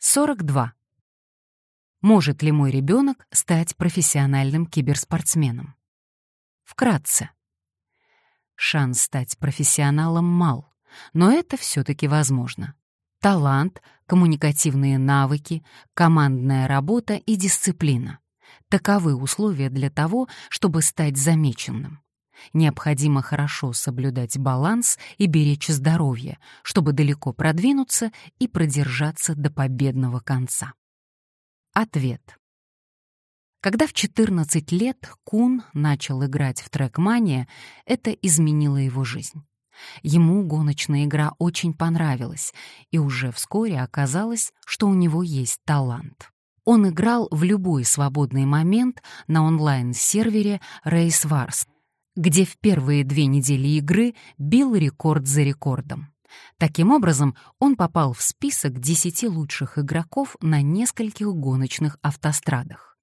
42. Может ли мой ребенок стать профессиональным киберспортсменом? Вкратце. Шанс стать профессионалом мал, но это все-таки возможно. Талант, коммуникативные навыки, командная работа и дисциплина — таковы условия для того, чтобы стать замеченным. Необходимо хорошо соблюдать баланс и беречь здоровье, чтобы далеко продвинуться и продержаться до победного конца. Ответ. Когда в 14 лет Кун начал играть в трекмания, это изменило его жизнь. Ему гоночная игра очень понравилась, и уже вскоре оказалось, что у него есть талант. Он играл в любой свободный момент на онлайн-сервере Race Wars — где в первые две недели игры бил рекорд за рекордом. Таким образом, он попал в список 10 лучших игроков на нескольких гоночных автострадах.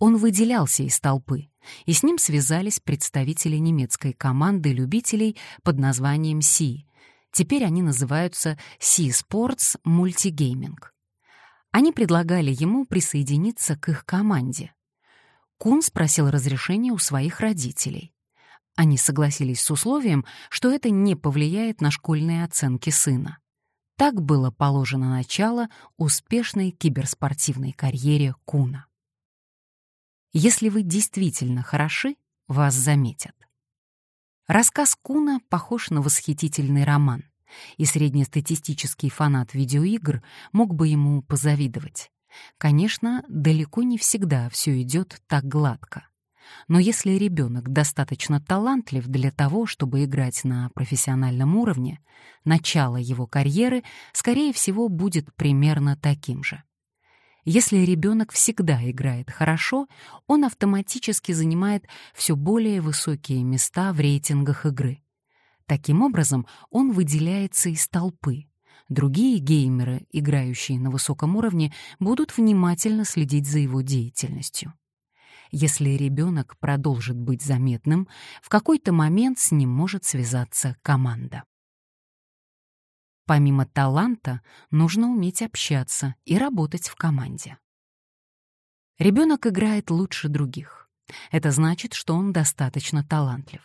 Он выделялся из толпы, и с ним связались представители немецкой команды любителей под названием Си. Теперь они называются Си Sports Multigaming. Они предлагали ему присоединиться к их команде. Кун спросил разрешения у своих родителей. Они согласились с условием, что это не повлияет на школьные оценки сына. Так было положено начало успешной киберспортивной карьере Куна. Если вы действительно хороши, вас заметят. Рассказ Куна похож на восхитительный роман, и среднестатистический фанат видеоигр мог бы ему позавидовать. Конечно, далеко не всегда все идет так гладко. Но если ребенок достаточно талантлив для того, чтобы играть на профессиональном уровне, начало его карьеры, скорее всего, будет примерно таким же. Если ребенок всегда играет хорошо, он автоматически занимает все более высокие места в рейтингах игры. Таким образом, он выделяется из толпы. Другие геймеры, играющие на высоком уровне, будут внимательно следить за его деятельностью. Если ребенок продолжит быть заметным, в какой-то момент с ним может связаться команда. Помимо таланта, нужно уметь общаться и работать в команде. Ребенок играет лучше других. Это значит, что он достаточно талантлив.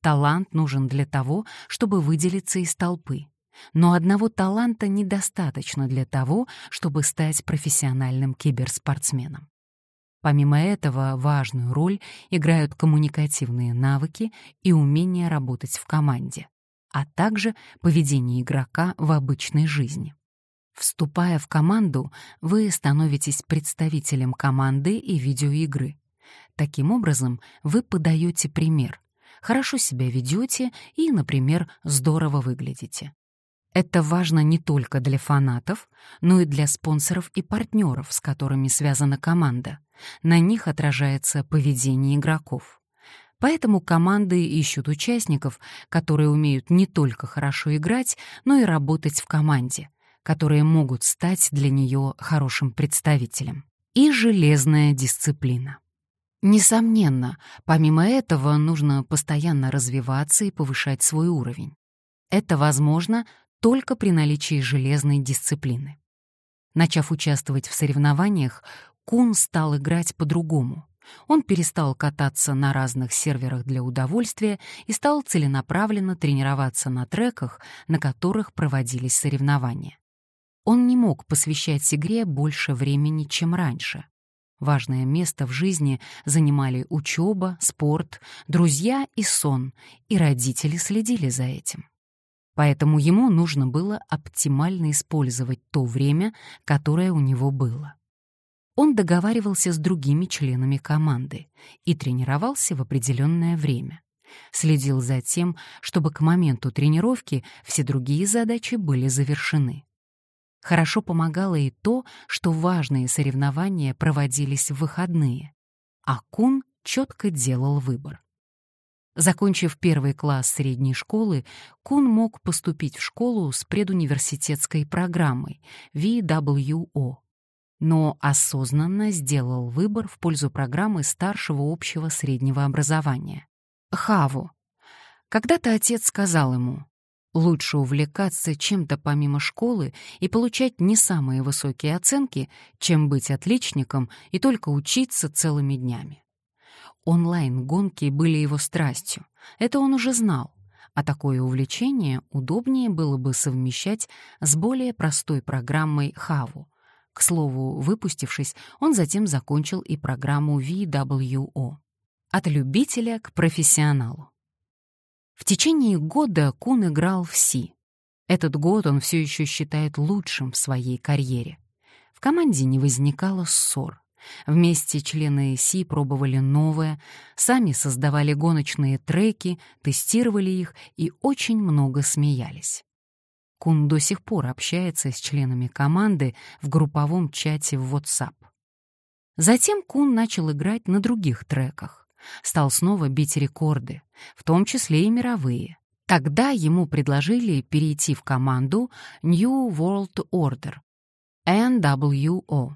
Талант нужен для того, чтобы выделиться из толпы. Но одного таланта недостаточно для того, чтобы стать профессиональным киберспортсменом. Помимо этого, важную роль играют коммуникативные навыки и умение работать в команде, а также поведение игрока в обычной жизни. Вступая в команду, вы становитесь представителем команды и видеоигры. Таким образом, вы подаете пример, хорошо себя ведете и, например, здорово выглядите. Это важно не только для фанатов, но и для спонсоров и партнеров, с которыми связана команда. На них отражается поведение игроков. Поэтому команды ищут участников, которые умеют не только хорошо играть, но и работать в команде, которые могут стать для нее хорошим представителем. И железная дисциплина. Несомненно, помимо этого нужно постоянно развиваться и повышать свой уровень. Это возможно только при наличии железной дисциплины. Начав участвовать в соревнованиях, Кун стал играть по-другому. Он перестал кататься на разных серверах для удовольствия и стал целенаправленно тренироваться на треках, на которых проводились соревнования. Он не мог посвящать игре больше времени, чем раньше. Важное место в жизни занимали учеба, спорт, друзья и сон, и родители следили за этим. Поэтому ему нужно было оптимально использовать то время, которое у него было. Он договаривался с другими членами команды и тренировался в определенное время. Следил за тем, чтобы к моменту тренировки все другие задачи были завершены. Хорошо помогало и то, что важные соревнования проводились в выходные, а Кун четко делал выбор. Закончив первый класс средней школы, Кун мог поступить в школу с предуниверситетской программой VWO, но осознанно сделал выбор в пользу программы старшего общего среднего образования — ХАВУ. Когда-то отец сказал ему, Лучше увлекаться чем-то помимо школы и получать не самые высокие оценки, чем быть отличником и только учиться целыми днями. Онлайн-гонки были его страстью, это он уже знал, а такое увлечение удобнее было бы совмещать с более простой программой Хаву. К слову, выпустившись, он затем закончил и программу VWO. От любителя к профессионалу. В течение года Кун играл в Си. Этот год он все еще считает лучшим в своей карьере. В команде не возникало ссор. Вместе члены Си пробовали новое, сами создавали гоночные треки, тестировали их и очень много смеялись. Кун до сих пор общается с членами команды в групповом чате в WhatsApp. Затем Кун начал играть на других треках стал снова бить рекорды, в том числе и мировые. Тогда ему предложили перейти в команду New World Order, NWO,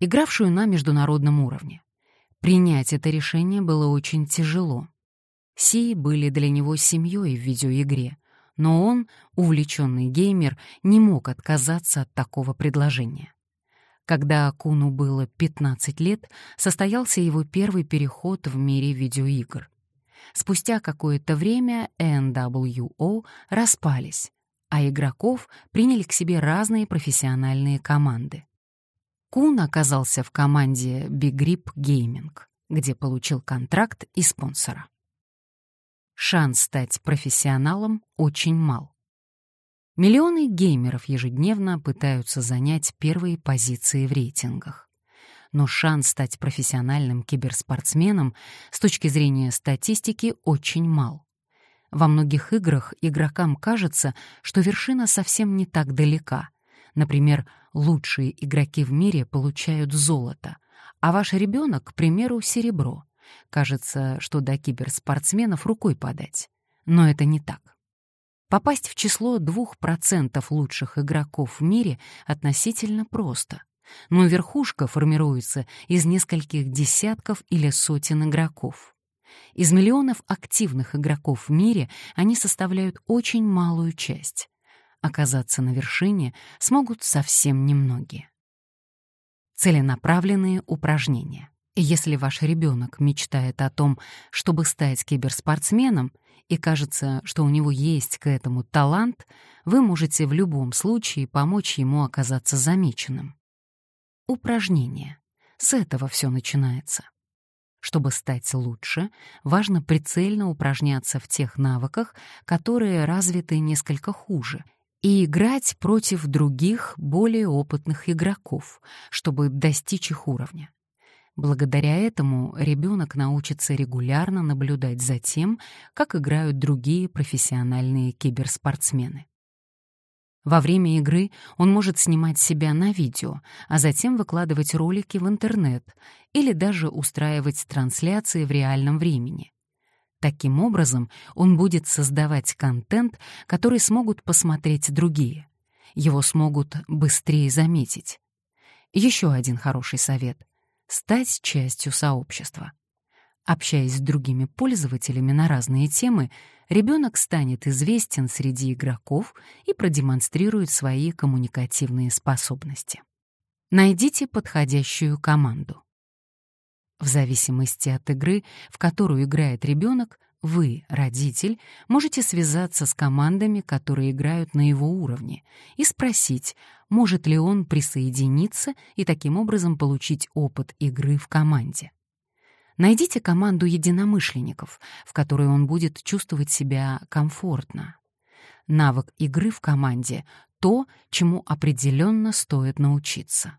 игравшую на международном уровне. Принять это решение было очень тяжело. Си были для него семьей в видеоигре, но он, увлеченный геймер, не мог отказаться от такого предложения. Когда Куну было 15 лет, состоялся его первый переход в мире видеоигр. Спустя какое-то время NWO распались, а игроков приняли к себе разные профессиональные команды. Кун оказался в команде Big Grip Gaming, где получил контракт и спонсора. Шанс стать профессионалом очень мал. Миллионы геймеров ежедневно пытаются занять первые позиции в рейтингах. Но шанс стать профессиональным киберспортсменом с точки зрения статистики очень мал. Во многих играх игрокам кажется, что вершина совсем не так далека. Например, лучшие игроки в мире получают золото, а ваш ребенок, к примеру, серебро. Кажется, что до киберспортсменов рукой подать. Но это не так. Попасть в число 2% лучших игроков в мире относительно просто. Но верхушка формируется из нескольких десятков или сотен игроков. Из миллионов активных игроков в мире они составляют очень малую часть. Оказаться на вершине смогут совсем немногие. Целенаправленные упражнения. Если ваш ребенок мечтает о том, чтобы стать киберспортсменом, и кажется, что у него есть к этому талант, вы можете в любом случае помочь ему оказаться замеченным. Упражнение. С этого все начинается. Чтобы стать лучше, важно прицельно упражняться в тех навыках, которые развиты несколько хуже, и играть против других, более опытных игроков, чтобы достичь их уровня. Благодаря этому ребенок научится регулярно наблюдать за тем, как играют другие профессиональные киберспортсмены. Во время игры он может снимать себя на видео, а затем выкладывать ролики в интернет или даже устраивать трансляции в реальном времени. Таким образом, он будет создавать контент, который смогут посмотреть другие. Его смогут быстрее заметить. Еще один хороший совет — стать частью сообщества. Общаясь с другими пользователями на разные темы, ребенок станет известен среди игроков и продемонстрирует свои коммуникативные способности. Найдите подходящую команду. В зависимости от игры, в которую играет ребенок, вы, родитель, можете связаться с командами, которые играют на его уровне, и спросить, может ли он присоединиться и таким образом получить опыт игры в команде. Найдите команду единомышленников, в которой он будет чувствовать себя комфортно. Навык игры в команде — то, чему определенно стоит научиться.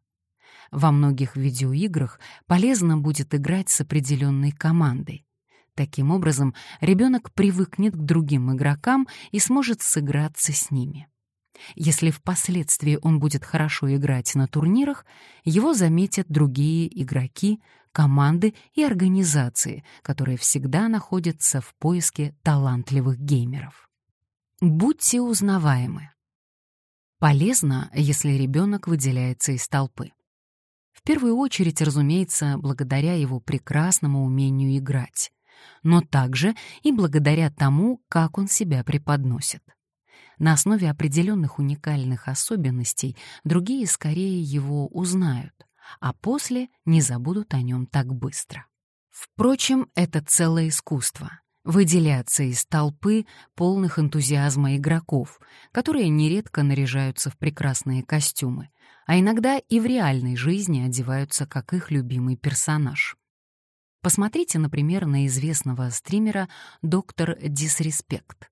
Во многих видеоиграх полезно будет играть с определенной командой. Таким образом, ребенок привыкнет к другим игрокам и сможет сыграться с ними. Если впоследствии он будет хорошо играть на турнирах, его заметят другие игроки, команды и организации, которые всегда находятся в поиске талантливых геймеров. Будьте узнаваемы. Полезно, если ребенок выделяется из толпы. В первую очередь, разумеется, благодаря его прекрасному умению играть но также и благодаря тому, как он себя преподносит. На основе определенных уникальных особенностей другие скорее его узнают, а после не забудут о нем так быстро. Впрочем, это целое искусство — выделяться из толпы полных энтузиазма игроков, которые нередко наряжаются в прекрасные костюмы, а иногда и в реальной жизни одеваются как их любимый персонаж. Посмотрите, например, на известного стримера доктор Дисреспект.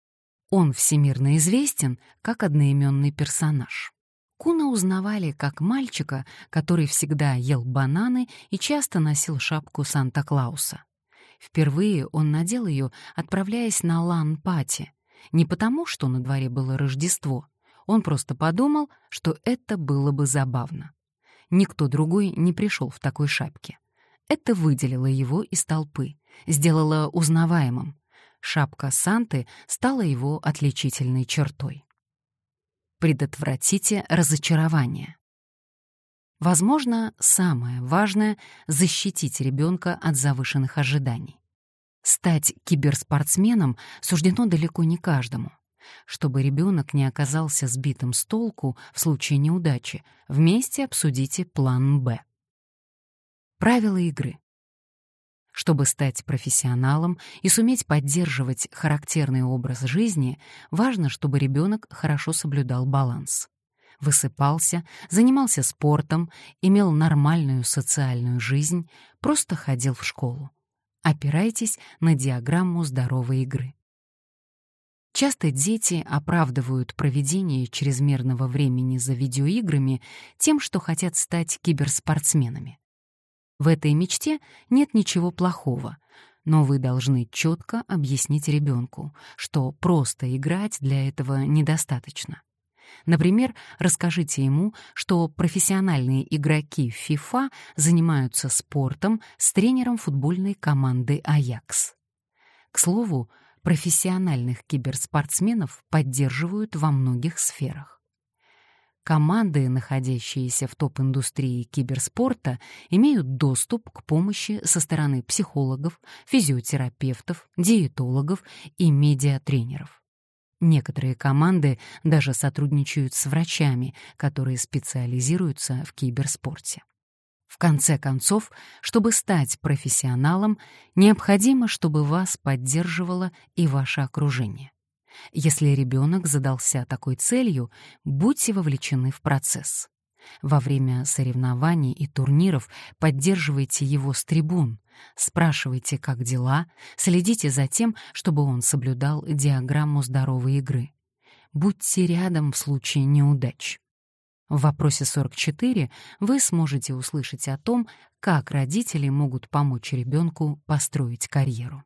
Он всемирно известен как одноименный персонаж. Куна узнавали как мальчика, который всегда ел бананы и часто носил шапку Санта-Клауса. Впервые он надел ее, отправляясь на лан-пати. Не потому, что на дворе было Рождество. Он просто подумал, что это было бы забавно. Никто другой не пришел в такой шапке. Это выделило его из толпы, сделало узнаваемым. Шапка Санты стала его отличительной чертой. Предотвратите разочарование. Возможно, самое важное — защитить ребенка от завышенных ожиданий. Стать киберспортсменом суждено далеко не каждому. Чтобы ребенок не оказался сбитым с толку в случае неудачи, вместе обсудите план «Б». Правила игры. Чтобы стать профессионалом и суметь поддерживать характерный образ жизни, важно, чтобы ребенок хорошо соблюдал баланс. Высыпался, занимался спортом, имел нормальную социальную жизнь, просто ходил в школу. Опирайтесь на диаграмму здоровой игры. Часто дети оправдывают проведение чрезмерного времени за видеоиграми тем, что хотят стать киберспортсменами. В этой мечте нет ничего плохого, но вы должны четко объяснить ребенку, что просто играть для этого недостаточно. Например, расскажите ему, что профессиональные игроки FIFA занимаются спортом с тренером футбольной команды «Аякс». К слову, профессиональных киберспортсменов поддерживают во многих сферах. Команды, находящиеся в топ-индустрии киберспорта, имеют доступ к помощи со стороны психологов, физиотерапевтов, диетологов и медиатренеров. Некоторые команды даже сотрудничают с врачами, которые специализируются в киберспорте. В конце концов, чтобы стать профессионалом, необходимо, чтобы вас поддерживало и ваше окружение. Если ребенок задался такой целью, будьте вовлечены в процесс. Во время соревнований и турниров поддерживайте его с трибун, спрашивайте, как дела, следите за тем, чтобы он соблюдал диаграмму здоровой игры. Будьте рядом в случае неудач. В вопросе 44 вы сможете услышать о том, как родители могут помочь ребенку построить карьеру.